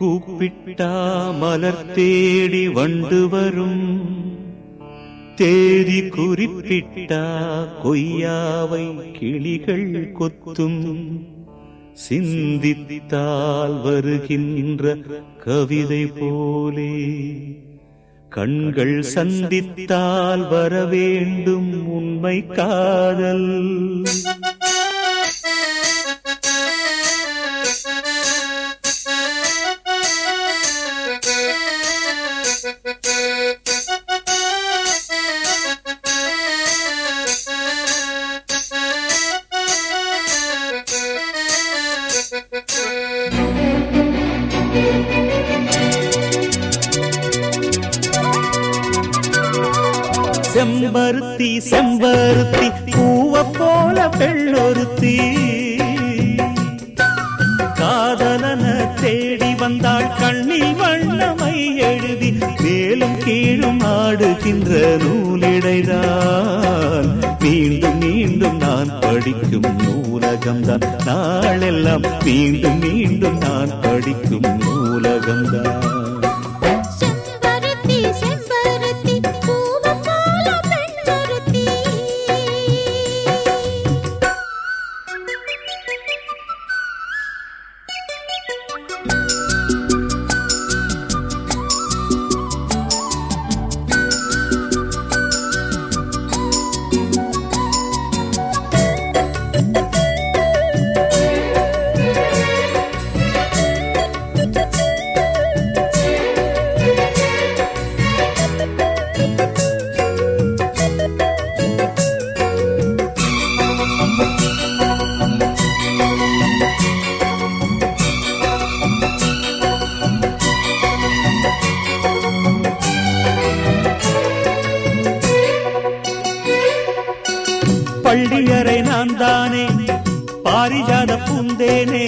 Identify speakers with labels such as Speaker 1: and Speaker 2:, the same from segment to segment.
Speaker 1: கூப்பிட்டா மலர் தேடி வண்டு வரும். தேதி குறிப்பிட்டா கொய்யாவை கிளிகள் கொத்தும். சிந்தித்தால் வருகின்ற கவிதை போலே. கண்கள் சந்தித்தால் வரவேண்டும் உண்மை காதல். செம்பருத்தி செம்பருத்தி பூவ போல பெள்ளொருத்தி காதலன தேடி வந்தாள் கண்ணில் வண்ணமை எழுதி மேலும் கீழும் ஆடுகின்ற நூலிடைதான். மீண்டும் மீண்டும் நான் படிக்கும் நூலகம்தான். நாளெல்லாம் மீண்டும் மீண்டும் நான் படிக்கும் நூலகம்தான். பள்ளியறை நான் தானே? பாரிஜாத பூந்தேனே?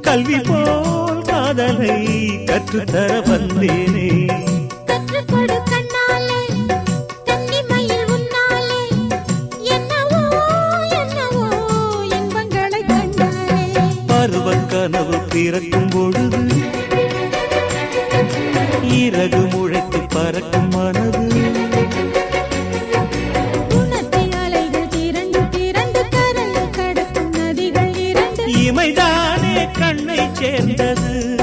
Speaker 1: கல்வி போல் காதலை கற்றுத்தர வந்தேனே. கனவு பிறக்கும் பொழுது இறகு முளைத்து பறக்கும் மனது.
Speaker 2: இரண்டு
Speaker 1: கண்ணை சேர்ந்தது?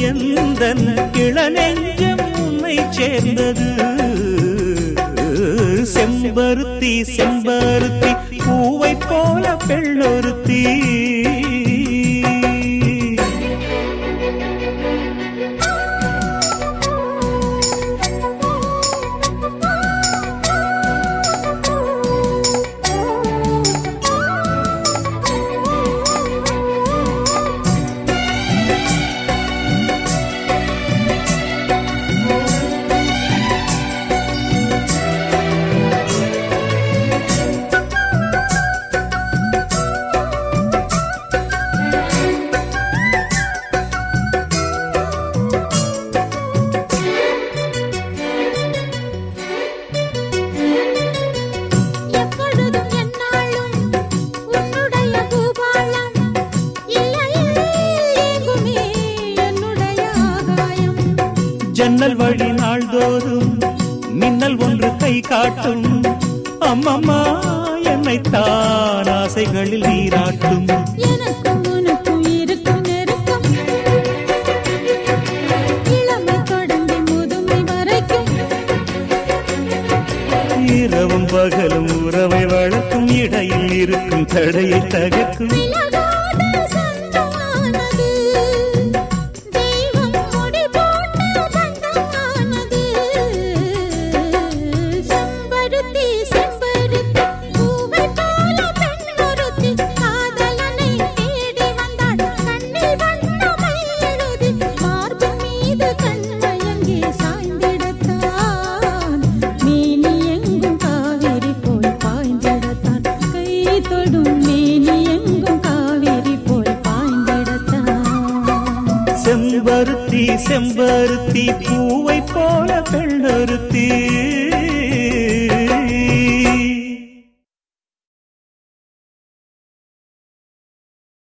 Speaker 1: எந்த இளநெஞ்சம் உன்னை சேர்ந்தது? செம்பருத்தி செம்பருத்தி பூவை போல பெள்ளொருத்தி. ஜன்னல் வழி நாள்தோறும் மின்னல் ஒன்று கை காட்டும். அம்மம்மா என்னைத்தான் ஆசைகளில் நீராட்டும். இரவும் பகலும் உறவை வளர்க்கும் இடையில் இருக்கும் தடையை தகர்க்கும்.
Speaker 2: தொடும் மேனி எங்கும் காவிரி போல் பாய்ந்திடத்தான்.
Speaker 1: செம்பருத்தி செம்பருத்தி பூவை போல பெண்ணொருத்தி